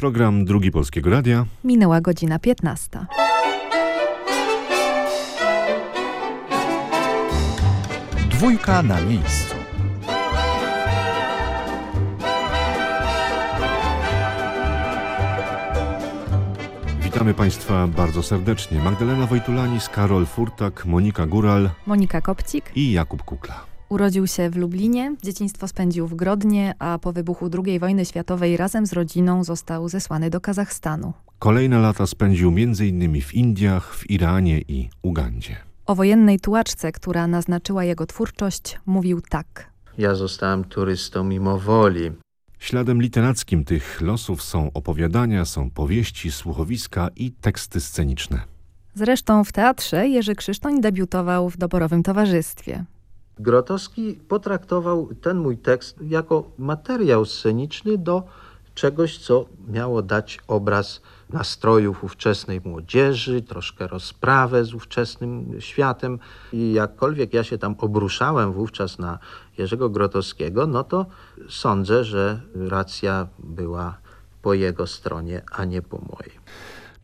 Program Drugi Polskiego Radia. Minęła godzina 15. Dwójka na miejscu. Witamy Państwa bardzo serdecznie. Magdalena Wojtulanis, Karol Furtak, Monika Góral Monika Kopcik i Jakub Kukla. Urodził się w Lublinie, dzieciństwo spędził w Grodnie, a po wybuchu II wojny światowej razem z rodziną został zesłany do Kazachstanu. Kolejne lata spędził m.in. w Indiach, w Iranie i Ugandzie. O wojennej tułaczce, która naznaczyła jego twórczość, mówił tak. Ja zostałem turystą mimo woli. Śladem literackim tych losów są opowiadania, są powieści, słuchowiska i teksty sceniczne. Zresztą w teatrze Jerzy Krzysztoń debiutował w doborowym towarzystwie. Grotowski potraktował ten mój tekst jako materiał sceniczny do czegoś, co miało dać obraz nastrojów ówczesnej młodzieży, troszkę rozprawę z ówczesnym światem. I jakkolwiek ja się tam obruszałem wówczas na Jerzego Grotowskiego, no to sądzę, że racja była po jego stronie, a nie po mojej.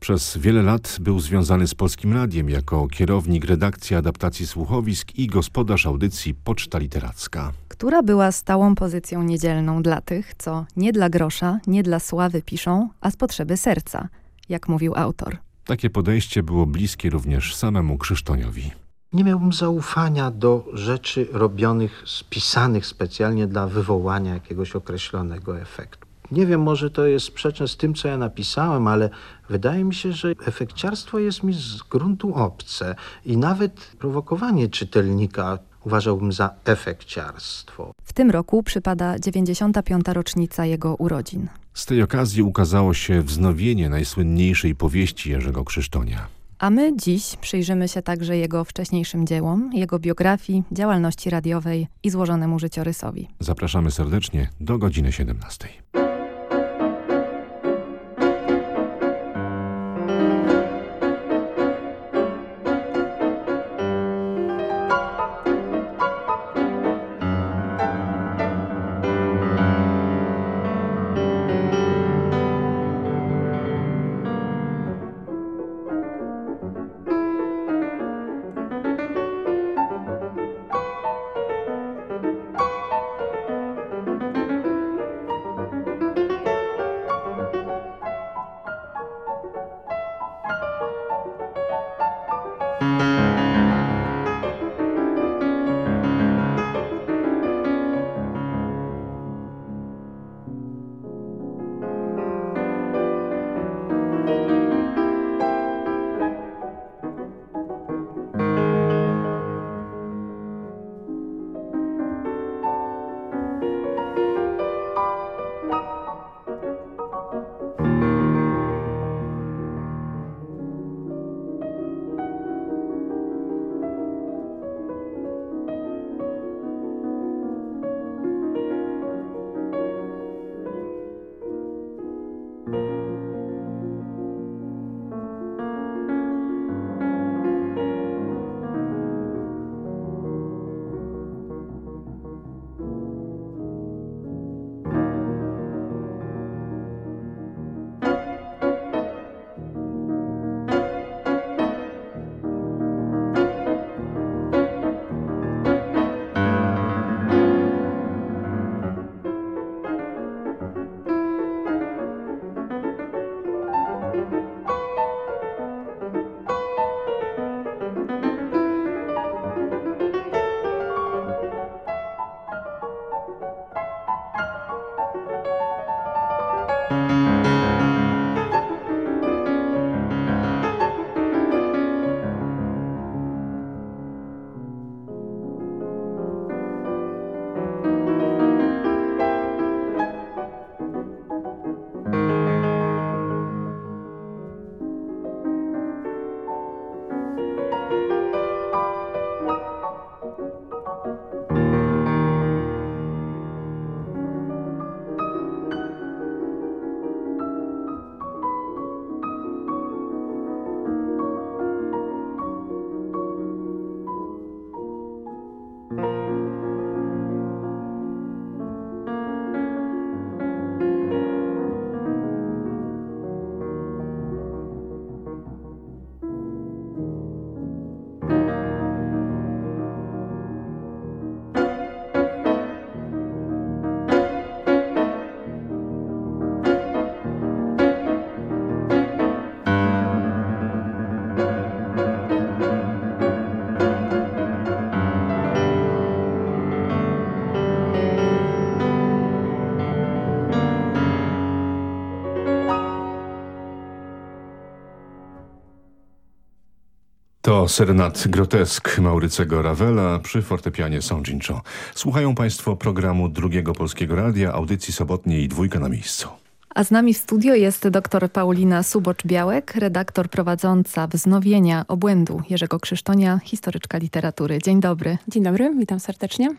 Przez wiele lat był związany z Polskim Radiem jako kierownik redakcji adaptacji słuchowisk i gospodarz audycji Poczta Literacka. która była stałą pozycją niedzielną dla tych, co nie dla grosza, nie dla sławy piszą, a z potrzeby serca, jak mówił autor. Takie podejście było bliskie również samemu Krzysztoniowi. Nie miałbym zaufania do rzeczy robionych, spisanych specjalnie dla wywołania jakiegoś określonego efektu. Nie wiem, może to jest sprzeczne z tym, co ja napisałem, ale wydaje mi się, że efekciarstwo jest mi z gruntu obce i nawet prowokowanie czytelnika uważałbym za efekciarstwo. W tym roku przypada 95. rocznica jego urodzin. Z tej okazji ukazało się wznowienie najsłynniejszej powieści Jerzego Krzysztonia. A my dziś przyjrzymy się także jego wcześniejszym dziełom, jego biografii, działalności radiowej i złożonemu życiorysowi. Zapraszamy serdecznie do godziny 17. To serenat grotesk Maurycego Ravela przy fortepianie Sądzincho. Słuchają Państwo programu Drugiego Polskiego Radia, audycji sobotniej Dwójka na miejscu. A z nami w studio jest dr Paulina Subocz-Białek, redaktor prowadząca wznowienia obłędu Jerzego Krzysztonia, historyczka literatury. Dzień dobry. Dzień dobry, witam serdecznie.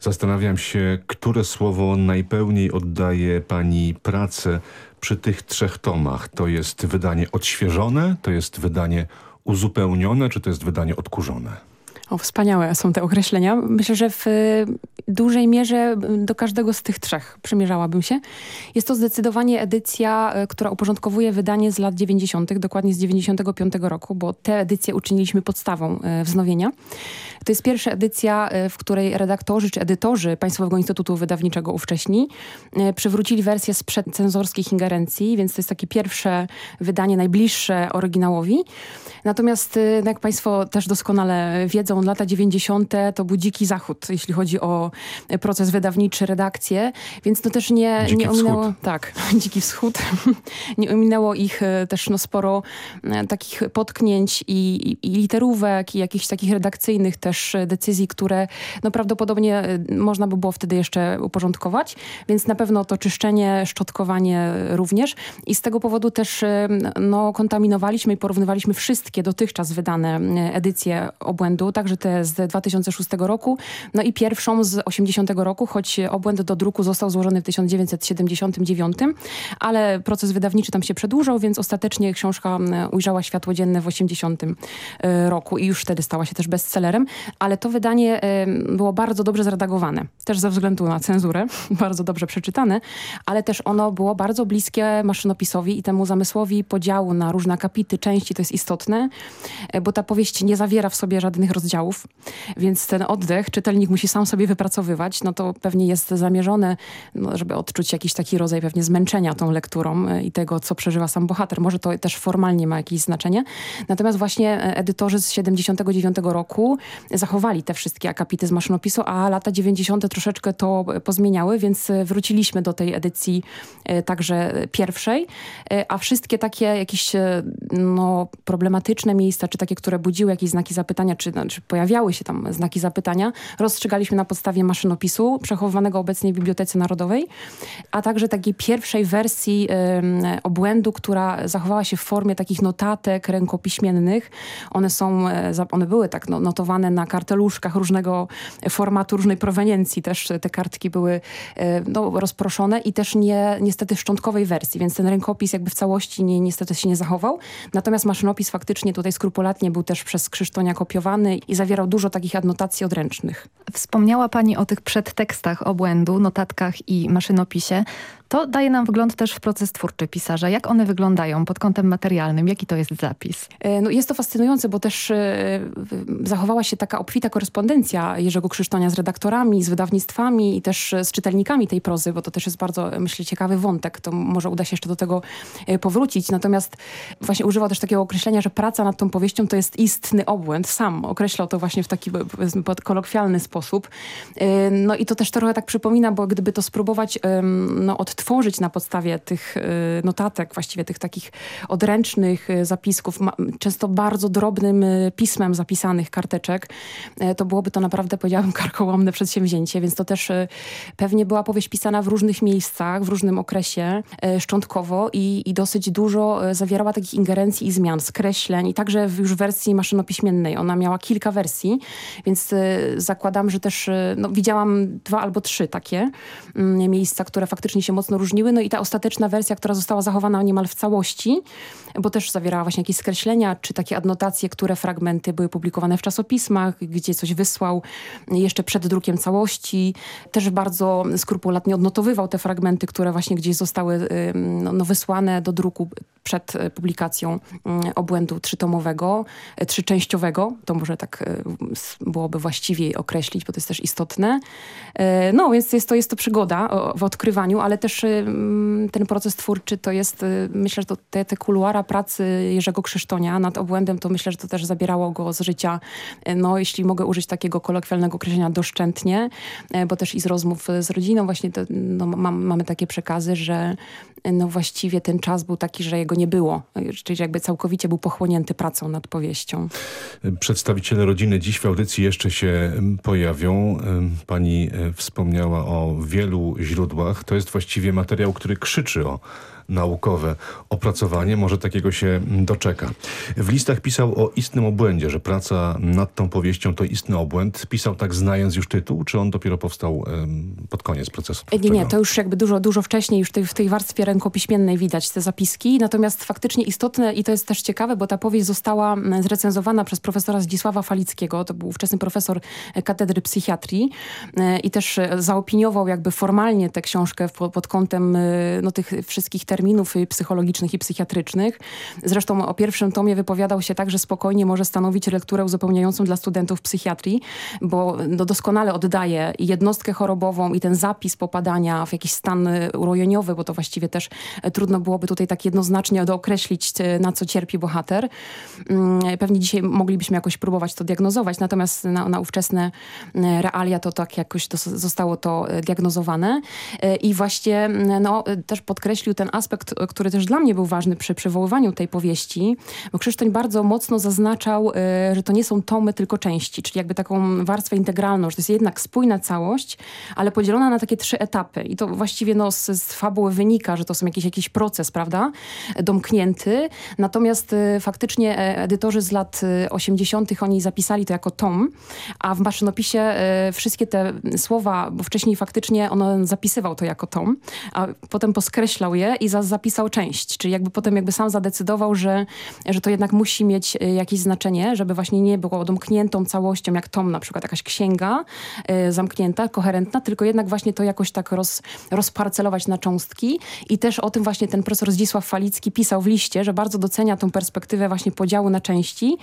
Zastanawiam się, które słowo najpełniej oddaje Pani pracę przy tych trzech tomach. To jest wydanie odświeżone, to jest wydanie uzupełnione, czy to jest wydanie odkurzone? O, wspaniałe są te określenia. Myślę, że w y, dużej mierze do każdego z tych trzech przymierzałabym się. Jest to zdecydowanie edycja, y, która uporządkowuje wydanie z lat 90., dokładnie z 95 roku, bo te edycje uczyniliśmy podstawą y, wznowienia. To jest pierwsza edycja, w której redaktorzy czy edytorzy Państwowego Instytutu Wydawniczego ówcześni przywrócili wersję sprzed cenzorskich ingerencji, więc to jest takie pierwsze wydanie, najbliższe oryginałowi. Natomiast, no jak Państwo też doskonale wiedzą, lata 90. to był dziki zachód, jeśli chodzi o proces wydawniczy, redakcję, więc to też nie, dziki nie ominęło... Wschód. Tak, dziki wschód. nie ominęło ich e, też no, sporo takich potknięć i, i, i literówek i jakichś takich redakcyjnych też decyzji, które no, prawdopodobnie można by było wtedy jeszcze uporządkować, więc na pewno to czyszczenie, szczotkowanie również i z tego powodu też no, kontaminowaliśmy i porównywaliśmy wszystkie dotychczas wydane edycje obłędu, także te z 2006 roku, no i pierwszą z 80 roku, choć obłęd do druku został złożony w 1979, ale proces wydawniczy tam się przedłużał, więc ostatecznie książka ujrzała światło dzienne w 80 e, roku i już wtedy stała się też bestsellerem, ale to wydanie było bardzo dobrze zredagowane, też ze względu na cenzurę, bardzo dobrze przeczytane, ale też ono było bardzo bliskie maszynopisowi i temu zamysłowi podziału na różne akapity, części, to jest istotne, e, bo ta powieść nie zawiera w sobie żadnych rozdziałów, więc ten oddech czytelnik musi sam sobie wypracowywać, no to pewnie jest zamierzone, no, żeby odczuć jakiś taki rodzaj pewnie zmęczenia tą lekturą e, i tego, co przeżywa sam bohater. Może to też formalnie ma jakieś znaczenie. Natomiast właśnie e, edytorzy z 79 roku zachowali te wszystkie akapity z maszynopisu, a lata 90 troszeczkę to pozmieniały, więc wróciliśmy do tej edycji także pierwszej, a wszystkie takie jakieś no, problematyczne miejsca, czy takie, które budziły jakieś znaki zapytania, czy, czy pojawiały się tam znaki zapytania, rozstrzygaliśmy na podstawie maszynopisu przechowywanego obecnie w Bibliotece Narodowej, a także takiej pierwszej wersji obłędu, która zachowała się w formie takich notatek rękopiśmiennych. One są, e, one były tak no, notowane na karteluszkach różnego formatu, różnej proweniencji. Też te kartki były y, no, rozproszone i też nie, niestety szczątkowej wersji, więc ten rękopis jakby w całości nie, niestety się nie zachował. Natomiast maszynopis faktycznie tutaj skrupulatnie był też przez Krzysztonia kopiowany i zawierał dużo takich adnotacji odręcznych. Wspomniała Pani o tych przedtekstach obłędu, notatkach i maszynopisie. To daje nam wgląd też w proces twórczy pisarza. Jak one wyglądają pod kątem materialnym? Jaki to jest zapis? E, no jest to fascynujące, bo też e, zachowała się taka obfita korespondencja Jerzego Krzysztonia z redaktorami, z wydawnictwami i też z czytelnikami tej prozy, bo to też jest bardzo, myślę, ciekawy wątek. To może uda się jeszcze do tego e, powrócić. Natomiast właśnie używał też takiego określenia, że praca nad tą powieścią to jest istny obłęd. Sam określał to właśnie w taki kolokwialny sposób. No i to też trochę tak przypomina, bo gdyby to spróbować no, od tworzyć na podstawie tych y, notatek, właściwie tych takich odręcznych y, zapisków, często bardzo drobnym y, pismem zapisanych karteczek, to byłoby to naprawdę, powiedziałabym, karkołomne przedsięwzięcie, więc to też pewnie była powieść pisana w różnych miejscach, w różnym okresie, szczątkowo i, i dosyć dużo zawierała takich ingerencji i zmian, skreśleń i także w już wersji maszynopiśmiennej. Ona miała kilka wersji, więc zakładam, że też no, widziałam dwa albo trzy takie mm, miejsca, które faktycznie się mocno mocno różniły. No i ta ostateczna wersja, która została zachowana niemal w całości, bo też zawierała właśnie jakieś skreślenia, czy takie adnotacje, które fragmenty były publikowane w czasopismach, gdzie coś wysłał jeszcze przed drukiem całości. Też bardzo skrupulatnie odnotowywał te fragmenty, które właśnie gdzieś zostały no, no, wysłane do druku przed publikacją obłędu trzytomowego, trzyczęściowego. To może tak byłoby właściwie określić, bo to jest też istotne. E, no więc jest to, jest to przygoda w odkrywaniu, ale też ten proces twórczy to jest, y, myślę, że to te, te kuluara pracy Jerzego Krzysztonia nad obłędem, to myślę, że to też zabierało go z życia, y, no jeśli mogę użyć takiego kolokwialnego określenia, doszczętnie, y, bo też i z rozmów z rodziną właśnie to, no, mam, mamy takie przekazy, że no właściwie ten czas był taki, że jego nie było. Czyli jakby całkowicie był pochłonięty pracą nad powieścią. Przedstawiciele rodziny dziś w audycji jeszcze się pojawią. Pani e, wspomniała o wielu źródłach. To jest właściwie materiał, który krzyczy o naukowe opracowanie, może takiego się doczeka. W listach pisał o istnym obłędzie, że praca nad tą powieścią to istny obłęd. Pisał tak znając już tytuł, czy on dopiero powstał pod koniec procesu? Nie, nie, to już jakby dużo, dużo wcześniej, już tej, w tej warstwie rękopiśmiennej widać te zapiski, natomiast faktycznie istotne i to jest też ciekawe, bo ta powieść została zrecenzowana przez profesora Zdzisława Falickiego, to był ówczesny profesor katedry psychiatrii e, i też zaopiniował jakby formalnie tę książkę pod kątem e, no, tych wszystkich terminów terminów psychologicznych i psychiatrycznych. Zresztą o pierwszym tomie wypowiadał się tak, że spokojnie może stanowić lekturę uzupełniającą dla studentów psychiatrii, bo no, doskonale oddaje jednostkę chorobową i ten zapis popadania w jakiś stan urojeniowy, bo to właściwie też trudno byłoby tutaj tak jednoznacznie dookreślić, na co cierpi bohater. Mm, pewnie dzisiaj moglibyśmy jakoś próbować to diagnozować, natomiast na, na ówczesne realia to tak jakoś to zostało to diagnozowane. I właśnie no, też podkreślił ten aspekt, aspekt, który też dla mnie był ważny przy przywoływaniu tej powieści, bo Krzysztof bardzo mocno zaznaczał, y, że to nie są tomy, tylko części, czyli jakby taką warstwę integralną, że to jest jednak spójna całość, ale podzielona na takie trzy etapy. I to właściwie no, z, z fabuły wynika, że to są jakiś, jakiś proces, prawda, domknięty. Natomiast y, faktycznie e, edytorzy z lat 80. Y, oni zapisali to jako tom, a w maszynopisie wszystkie te słowa, bo wcześniej faktycznie on zapisywał to jako tom, a potem poskreślał je i za zapisał część, czyli jakby potem jakby sam zadecydował, że, że to jednak musi mieć y, jakieś znaczenie, żeby właśnie nie było domkniętą całością, jak tom na przykład jakaś księga y, zamknięta, koherentna, tylko jednak właśnie to jakoś tak roz, rozparcelować na cząstki. I też o tym właśnie ten profesor Zdzisław Falicki pisał w liście, że bardzo docenia tą perspektywę właśnie podziału na części,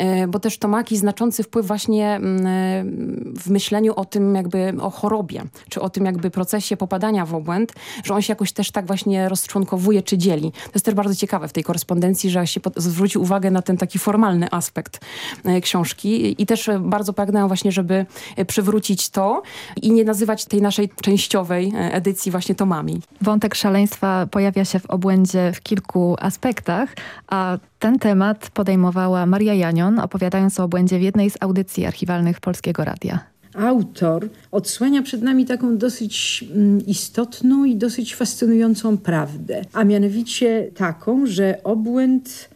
y, bo też to ma jakiś znaczący wpływ właśnie mm, w myśleniu o tym jakby o chorobie, czy o tym jakby procesie popadania w obłęd, że on się jakoś też tak właśnie rozczłonkowuje czy dzieli. To jest też bardzo ciekawe w tej korespondencji, że się zwróci uwagę na ten taki formalny aspekt e, książki i też e, bardzo pragnę właśnie, żeby e, przywrócić to i nie nazywać tej naszej częściowej edycji właśnie tomami. Wątek szaleństwa pojawia się w obłędzie w kilku aspektach, a ten temat podejmowała Maria Janion, opowiadając o obłędzie w jednej z audycji archiwalnych Polskiego Radia autor odsłania przed nami taką dosyć mm, istotną i dosyć fascynującą prawdę, a mianowicie taką, że obłęd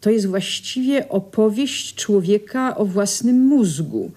to jest właściwie opowieść człowieka o własnym mózgu.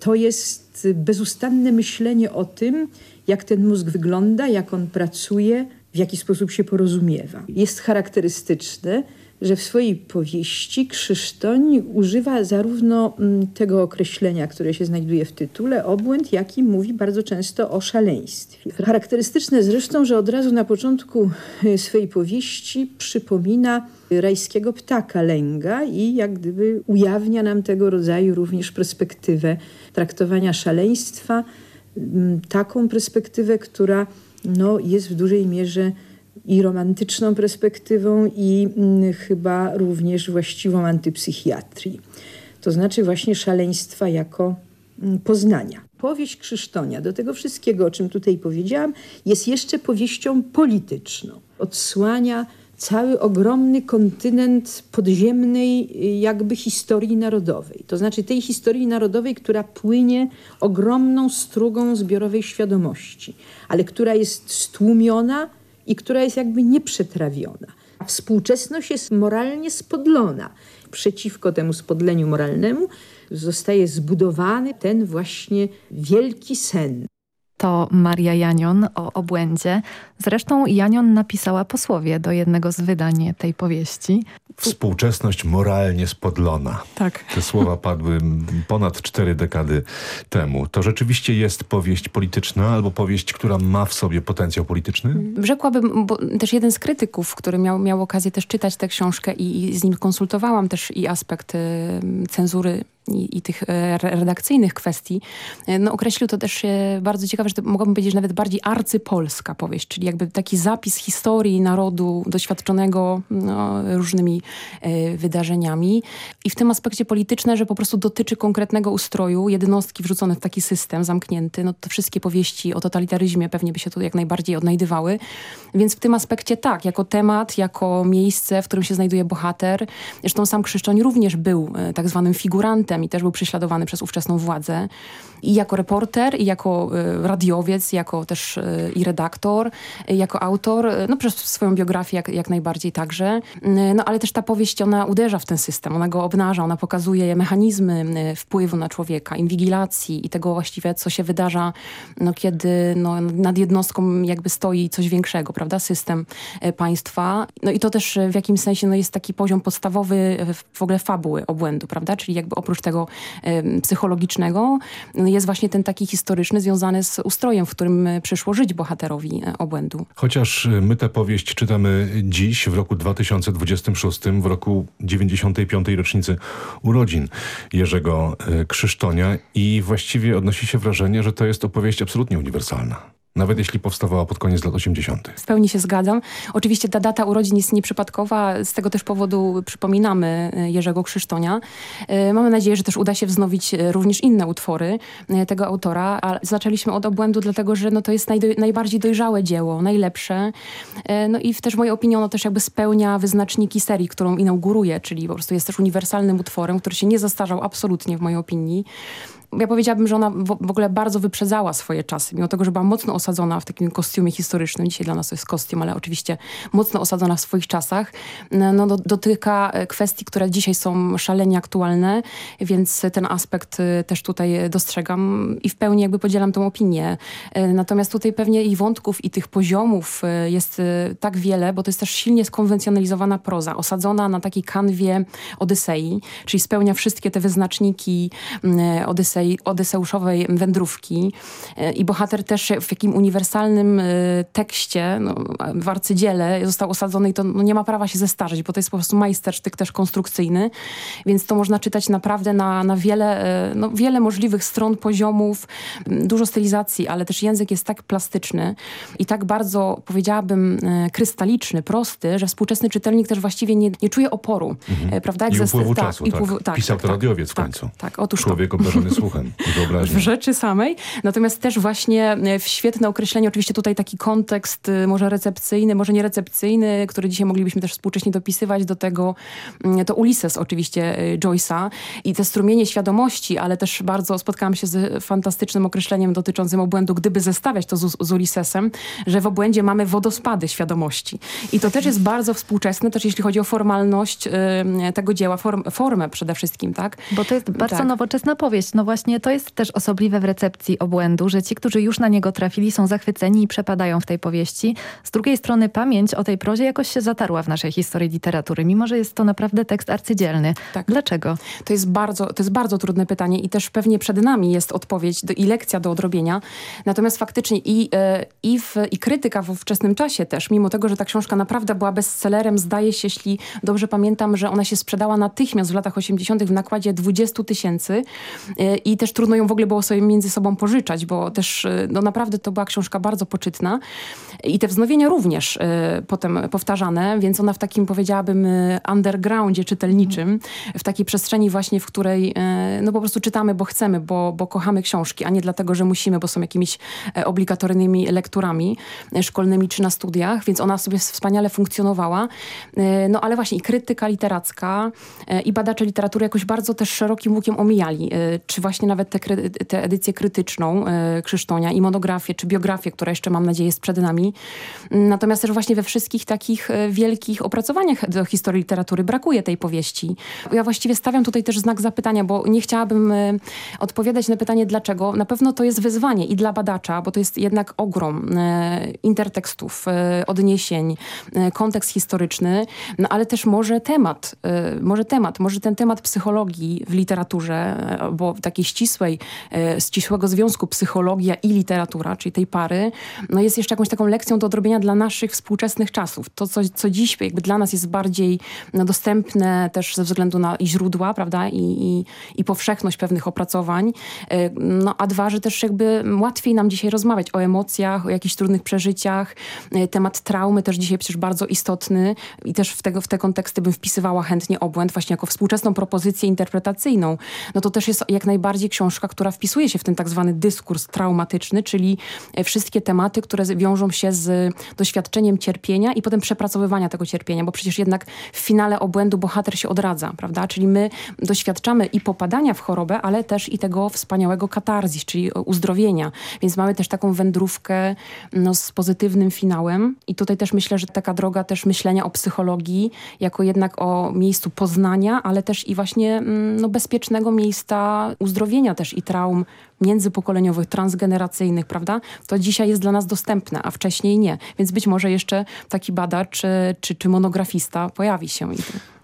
To jest bezustanne myślenie o tym, jak ten mózg wygląda, jak on pracuje, w jaki sposób się porozumiewa. Jest charakterystyczne, że w swojej powieści Krzysztoń używa zarówno mm, tego określenia, które się znajduje w tytule, obłęd, jak i mówi bardzo często o szaleństwie. Charakterystyczne zresztą, że od razu na początku y, swojej powieści przypomina rajskiego ptaka lęga i jak gdyby ujawnia nam tego rodzaju również perspektywę traktowania szaleństwa, taką perspektywę, która no, jest w dużej mierze i romantyczną perspektywą i mm, chyba również właściwą antypsychiatrii. To znaczy właśnie szaleństwa jako mm, poznania. Powieść Krzysztonia, do tego wszystkiego, o czym tutaj powiedziałam, jest jeszcze powieścią polityczną. Odsłania cały ogromny kontynent podziemnej jakby historii narodowej. To znaczy tej historii narodowej, która płynie ogromną strugą zbiorowej świadomości, ale która jest stłumiona i która jest jakby nieprzetrawiona. Współczesność jest moralnie spodlona. Przeciwko temu spodleniu moralnemu zostaje zbudowany ten właśnie wielki sen to Maria Janion o obłędzie. Zresztą Janion napisała posłowie do jednego z wydań tej powieści. Współczesność moralnie spodlona. Tak. Te słowa padły ponad cztery dekady temu. To rzeczywiście jest powieść polityczna albo powieść, która ma w sobie potencjał polityczny? Rzekłabym, bo też jeden z krytyków, który miał, miał okazję też czytać tę książkę i, i z nim konsultowałam też i aspekt y, cenzury i, i tych redakcyjnych kwestii, no, określił to też bardzo ciekawe, że to mogłabym powiedzieć nawet bardziej arcypolska powieść, czyli jakby taki zapis historii narodu doświadczonego no, różnymi wydarzeniami. I w tym aspekcie polityczne, że po prostu dotyczy konkretnego ustroju, jednostki wrzucone w taki system zamknięty. No to wszystkie powieści o totalitaryzmie pewnie by się tu jak najbardziej odnajdywały. Więc w tym aspekcie tak, jako temat, jako miejsce, w którym się znajduje bohater. Zresztą sam Krzysztoń również był e, tak zwanym figurantem i też był prześladowany przez ówczesną władzę. I jako reporter, i jako e, radiowiec, jako też e, i redaktor, jako autor, no przez swoją biografię jak, jak najbardziej także. No ale też ta powieść, ona uderza w ten system, ona go obnaża, ona pokazuje mechanizmy wpływu na człowieka, inwigilacji i tego właściwie, co się wydarza, no, kiedy no, nad jednostką jakby stoi coś większego, prawda? System państwa. No i to też w jakimś sensie no, jest taki poziom podstawowy w ogóle fabuły obłędu, prawda? Czyli jakby oprócz tego psychologicznego jest właśnie ten taki historyczny związany z ustrojem, w którym przyszło żyć bohaterowi e, obłędu. Chociaż my tę powieść czytamy dziś, w roku 2026, w roku 95. rocznicy urodzin Jerzego e, Krzysztonia i właściwie odnosi się wrażenie, że to jest opowieść absolutnie uniwersalna. Nawet jeśli powstawała pod koniec lat 80. W pełni się zgadzam. Oczywiście ta data urodzin jest nieprzypadkowa. Z tego też powodu przypominamy e, Jerzego Krzysztonia. E, mamy nadzieję, że też uda się wznowić e, również inne utwory tego autora. A zaczęliśmy od obłędu, dlatego że no, to jest najbardziej dojrzałe dzieło, najlepsze. No i też w mojej opinii ono też jakby spełnia wyznaczniki serii, którą inauguruje, czyli po prostu jest też uniwersalnym utworem, który się nie zastarzał absolutnie w mojej opinii ja powiedziałabym, że ona w, ogóle bardzo wyprzedzała swoje czasy, mimo tego, że była mocno osadzona w takim kostiumie historycznym. Dzisiaj dla nas to jest kostium, ale oczywiście mocno osadzona w swoich czasach. No, do, dotyka e, kwestii, które dzisiaj są szalenie aktualne, więc ten aspekt e, też tutaj dostrzegam i w pełni jakby podzielam tą opinię. E, natomiast tutaj pewnie i wątków, i tych poziomów jest tak wiele, bo to jest też silnie skonwencjonalizowana proza, osadzona na takiej kanwie Odysei, czyli spełnia wszystkie te wyznaczniki Odysei, tej odyseuszowej wędrówki e, i bohater też w jakim uniwersalnym e, tekście, no, w arcydziele został osadzony i to no, nie ma prawa się zestarzeć, bo to jest po prostu majstersztyk też konstrukcyjny, więc to można czytać naprawdę na, na wiele, e, no, wiele możliwych stron, poziomów, dużo stylizacji, ale też język jest tak plastyczny i tak bardzo, powiedziałabym, krystaliczny, prosty, że współczesny czytelnik też właściwie nie, nie czuje oporu. Mhm. Prawda? Jak I upływu tak, czasu, tak. tak. Pisał tak, to tak, radiowiec w tak, końcu. Tak, otóż Człowiek obdarzony słuchem duchem i wyobraźnią. W rzeczy samej. Natomiast też właśnie e, w świetne określenie, oczywiście tutaj taki kontekst e, może recepcyjny, może nierecepcyjny, który dzisiaj moglibyśmy też współcześnie dopisywać do tego, mm, to Ulises oczywiście e, Joyce'a i te strumienie świadomości, ale też bardzo spotkałam się z fantastycznym określeniem dotyczącym obłędu, gdyby zestawiać to z, z Ulisesem, że w obłędzie mamy wodospady świadomości. I to też jest bardzo współczesne, też jeśli chodzi o formalność y, tego dzieła, form, formę przede wszystkim, tak? Bo to jest bardzo tak. nowoczesna powieść. No właśnie właśnie to jest też osobliwe w recepcji obłędu, że ci, którzy już na niego trafili są zachwyceni i przepadają w tej powieści. Z drugiej strony pamięć o tej prozie jakoś się zatarła w naszej historii literatury, mimo że jest to naprawdę tekst arcydzielny. Tak. Dlaczego? To jest, bardzo, to jest bardzo trudne pytanie i też pewnie przed nami jest odpowiedź do, i lekcja do odrobienia. Natomiast faktycznie i, e, i, w, i krytyka w ówczesnym czasie też, mimo tego, że ta książka naprawdę była bestsellerem, zdaje się, jeśli dobrze pamiętam, że ona się sprzedała natychmiast w latach 80. w nakładzie 20 tysięcy e, i też trudno ją w ogóle było sobie między sobą pożyczać, bo też y, no naprawdę to była książka bardzo poczytna i te wznowienia również y, potem powtarzane, więc ona w takim powiedziałabym y, undergroundzie czytelniczym, w takiej przestrzeni właśnie, w której no po prostu czytamy, bo chcemy, bo, bo kochamy książki, a nie dlatego, że musimy, bo są jakimiś e, obligatoryjnymi lekturami e, szkolnymi czy na studiach, więc ona sobie wspaniale funkcjonowała. E, no ale właśnie i krytyka literacka i badacze literatury jakoś bardzo też szerokim łukiem omijali, czy właśnie nawet tę te, edycję krytyczną e, Krzysztonia i monografię, czy biografię, która jeszcze mam nadzieję jest przed nami. Natomiast też właśnie we wszystkich takich e, wielkich opracowaniach do historii literatury brakuje tej powieści. Ja właściwie stawiam tutaj też znak zapytania, bo nie chciałabym e, odpowiadać na pytanie dlaczego. Na pewno to jest wyzwanie i dla badacza, bo to jest jednak ogrom intertekstów, odniesień, kontekst historyczny, no ale też może temat, może temat, może ten temat psychologii w literaturze, bo takiej ścisłej, e, ścisłego związku psychologia i literatura, czyli tej pary, no jest jeszcze jakąś taką lekcją do odrobienia dla naszych współczesnych czasów. To, co, co dziś jakby dla nas jest bardziej no, dostępne też ze względu na i źródła, prawda, i, i, i powszechność pewnych opracowań. E, no, a dwa, że też jakby łatwiej nam dzisiaj rozmawiać o emocjach, o jakichś trudnych przeżyciach. E, temat traumy też dzisiaj przecież bardzo istotny i też w, tego, w te konteksty bym wpisywała chętnie obłęd właśnie jako współczesną propozycję interpretacyjną. No to też jest jak najbardziej książka, która wpisuje się w ten tak zwany dyskurs traumatyczny, czyli e, wszystkie tematy, które wiążą się z doświadczeniem cierpienia i potem przepracowywania tego cierpienia, bo przecież jednak w finale obłędu bohater się odradza, prawda? Czyli my doświadczamy i popadania w chorobę, ale też i tego wspaniałego katarzis, czyli uzdrowienia. Więc mamy też taką wędrówkę no, z pozytywnym finałem i tutaj też myślę, że taka droga też myślenia o psychologii jako jednak o miejscu poznania, ale też i właśnie mm, no, bezpiecznego miejsca uzdrowienia też i traum międzypokoleniowych, transgeneracyjnych, prawda? To dzisiaj jest dla nas dostępne, a wcześniej nie. Więc być może jeszcze taki badacz czy, czy monografista pojawi się.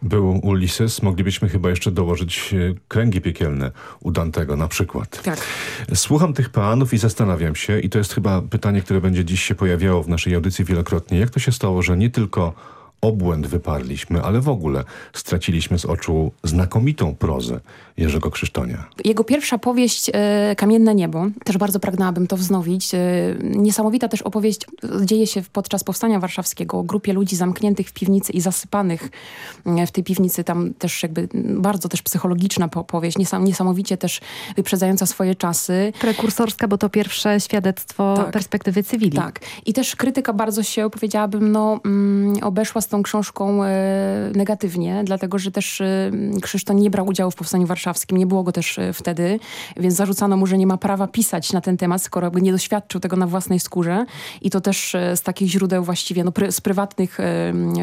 Był Ulises, moglibyśmy chyba jeszcze dołożyć e, kręgi piekielne u Dantego na przykład. Tak. Słucham tych panów i zastanawiam się, i to jest chyba pytanie, które będzie dziś się pojawiało w naszej audycji wielokrotnie, jak to się stało, że nie tylko obłęd wyparliśmy, ale w ogóle straciliśmy z oczu znakomitą prozę Jerzego Krzysztonia. Jego pierwsza powieść e, Kamienne Niebo, też bardzo pragnęłabym to wznowić. E, niesamowita też opowieść dzieje się podczas Powstania Warszawskiego o grupie ludzi zamkniętych w piwnicy i zasypanych e, w tej piwnicy. Tam też jakby bardzo też psychologiczna powieść, niesam, niesamowicie też wyprzedzająca swoje czasy. Prekursorska, bo to pierwsze świadectwo tak. perspektywy cywili. Tak. I też krytyka bardzo się, powiedziałabym, no, mm, obeszła z tą książką e, negatywnie, dlatego że też e, Krzysztof nie brał udziału w Powstaniu Warszawskim, nie było go też e, wtedy, więc zarzucano mu, że nie ma prawa pisać na ten temat, skoro nie doświadczył tego na własnej skórze. I to też z takich źródeł właściwie, no, z prywatnych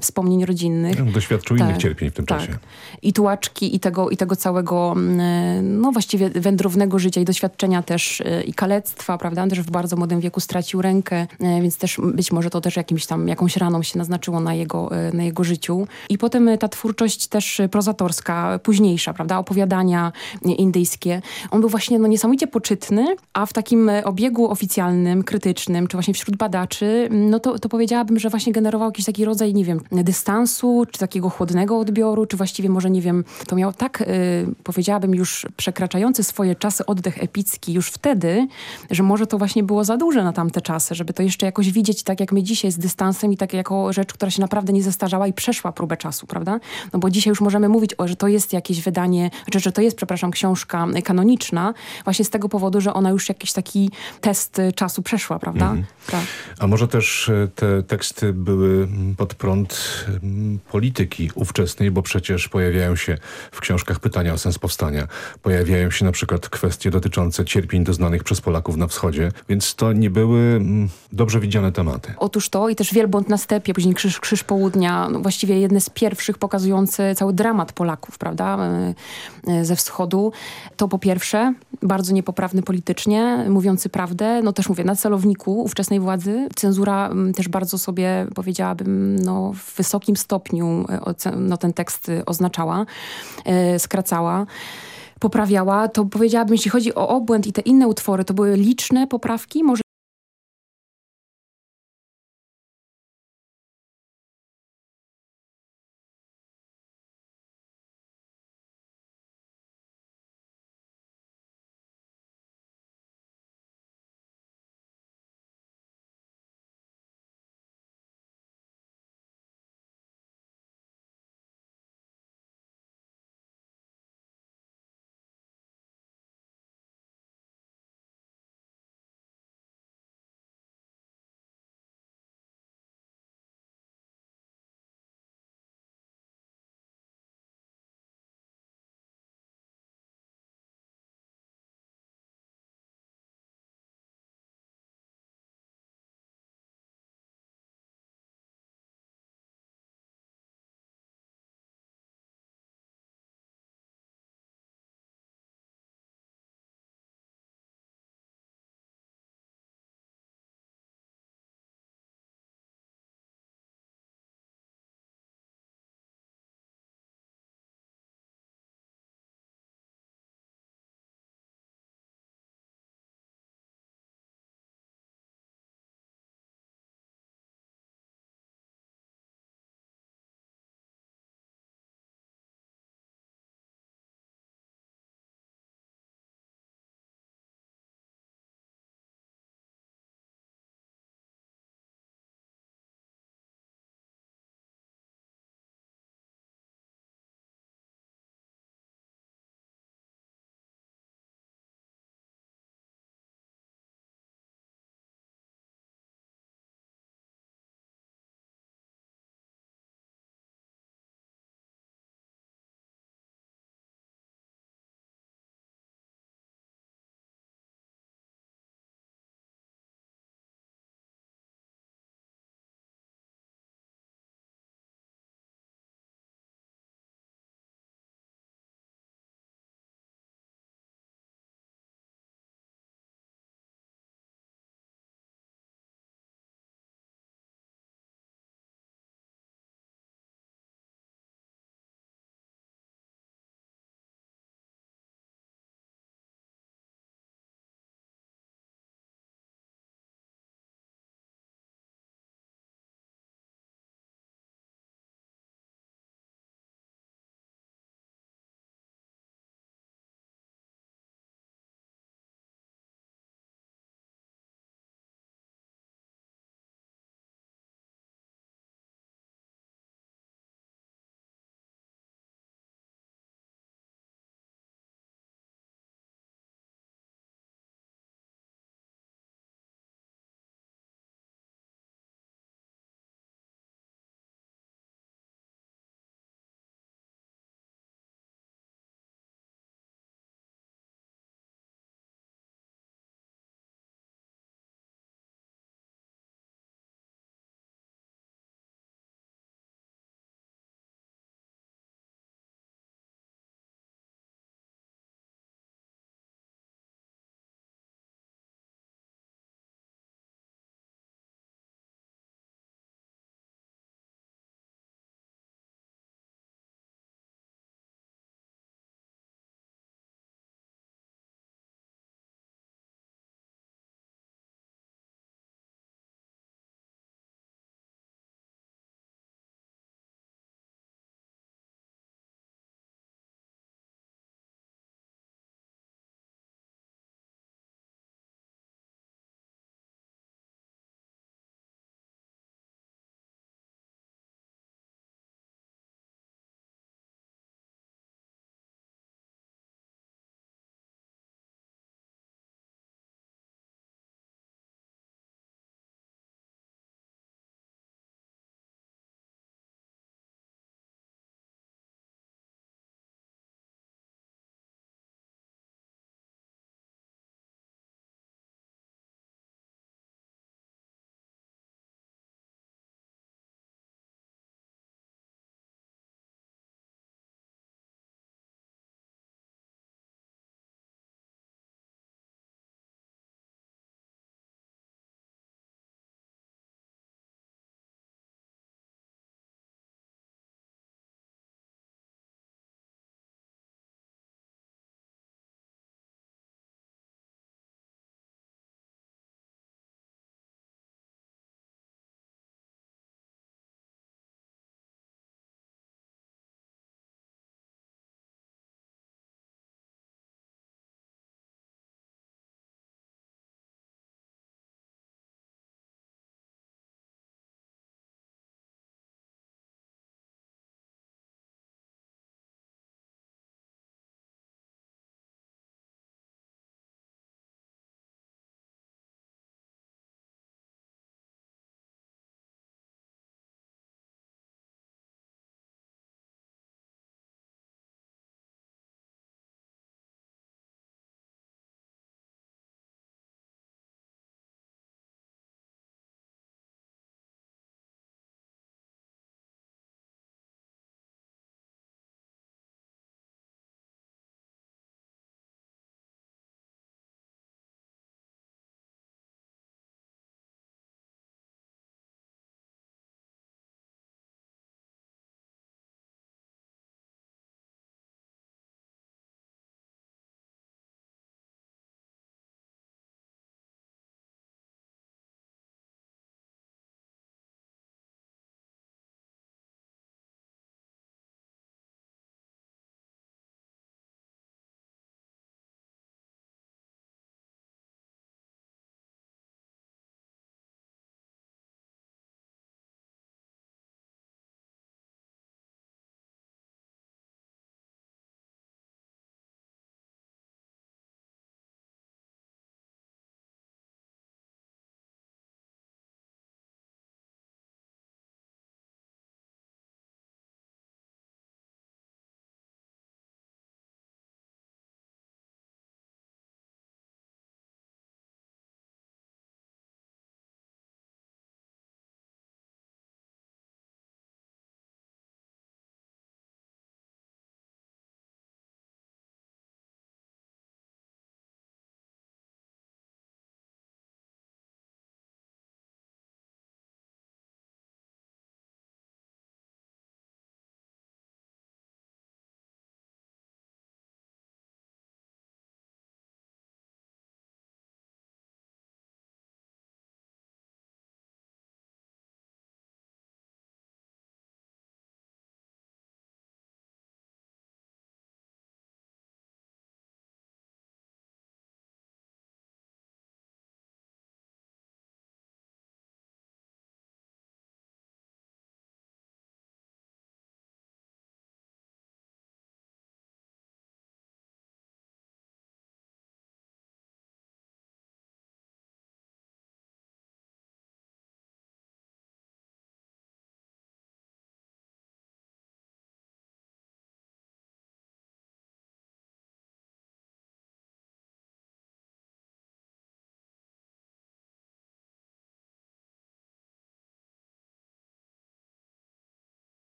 wspomnień rodzinnych. Doświadczył tak, innych cierpień w tym tak. czasie. I tułaczki, i tego, i tego całego, no właściwie wędrownego życia i doświadczenia też i kalectwa, prawda? Też w bardzo młodym wieku stracił rękę, więc też być może to też jakimś tam, jakąś raną się naznaczyło na jego E, na jego życiu. I potem e, ta twórczość też prozatorska, późniejsza, prawda, opowiadania indyjskie. On był właśnie no, niesamowicie poczytny, a w takim e, obiegu oficjalnym, krytycznym, czy właśnie wśród badaczy, no to, to powiedziałabym, że właśnie generował jakiś taki rodzaj, nie wiem, dystansu, czy takiego chłodnego odbioru, czy właściwie może, nie wiem, to miał tak, y, powiedziałabym, już przekraczający swoje czasy oddech epicki już wtedy, że może to właśnie było za duże na tamte czasy, żeby to jeszcze jakoś widzieć tak, jak my dzisiaj z dystansem i tak jako rzecz, która się naprawdę nie zestarzała i przeszła próbę czasu, prawda? No bo dzisiaj już możemy mówić, o, że to jest jakieś wydanie, że, że to jest, przepraszam, książka kanoniczna, właśnie z tego powodu, że ona już jakiś taki test czasu przeszła, prawda? Mhm. Tak. A może też e, te teksty były pod prąd polityki ówczesnej, bo przecież pojawiają się w książkach pytania o sens powstania. Pojawiają się na przykład kwestie dotyczące cierpień doznanych przez Polaków na wschodzie, więc to nie były dobrze widziane tematy. Otóż to i też Wielbłąd na stepie, później Krzyż, Krzyż Południa, południa, no właściwie jedne z pierwszych pokazujące cały dramat Polaków, prawda, e, e, ze wschodu. To po pierwsze, bardzo niepoprawny politycznie, mówiący prawdę, no też mówię, na celowniku ówczesnej władzy. Cenzura też bardzo sobie, powiedziałabym, no w wysokim stopniu e, no, ten tekst oznaczała, skracała poprawiała, to powiedziałabym, jeśli chodzi o obłęd i te inne utwory, to były liczne poprawki, może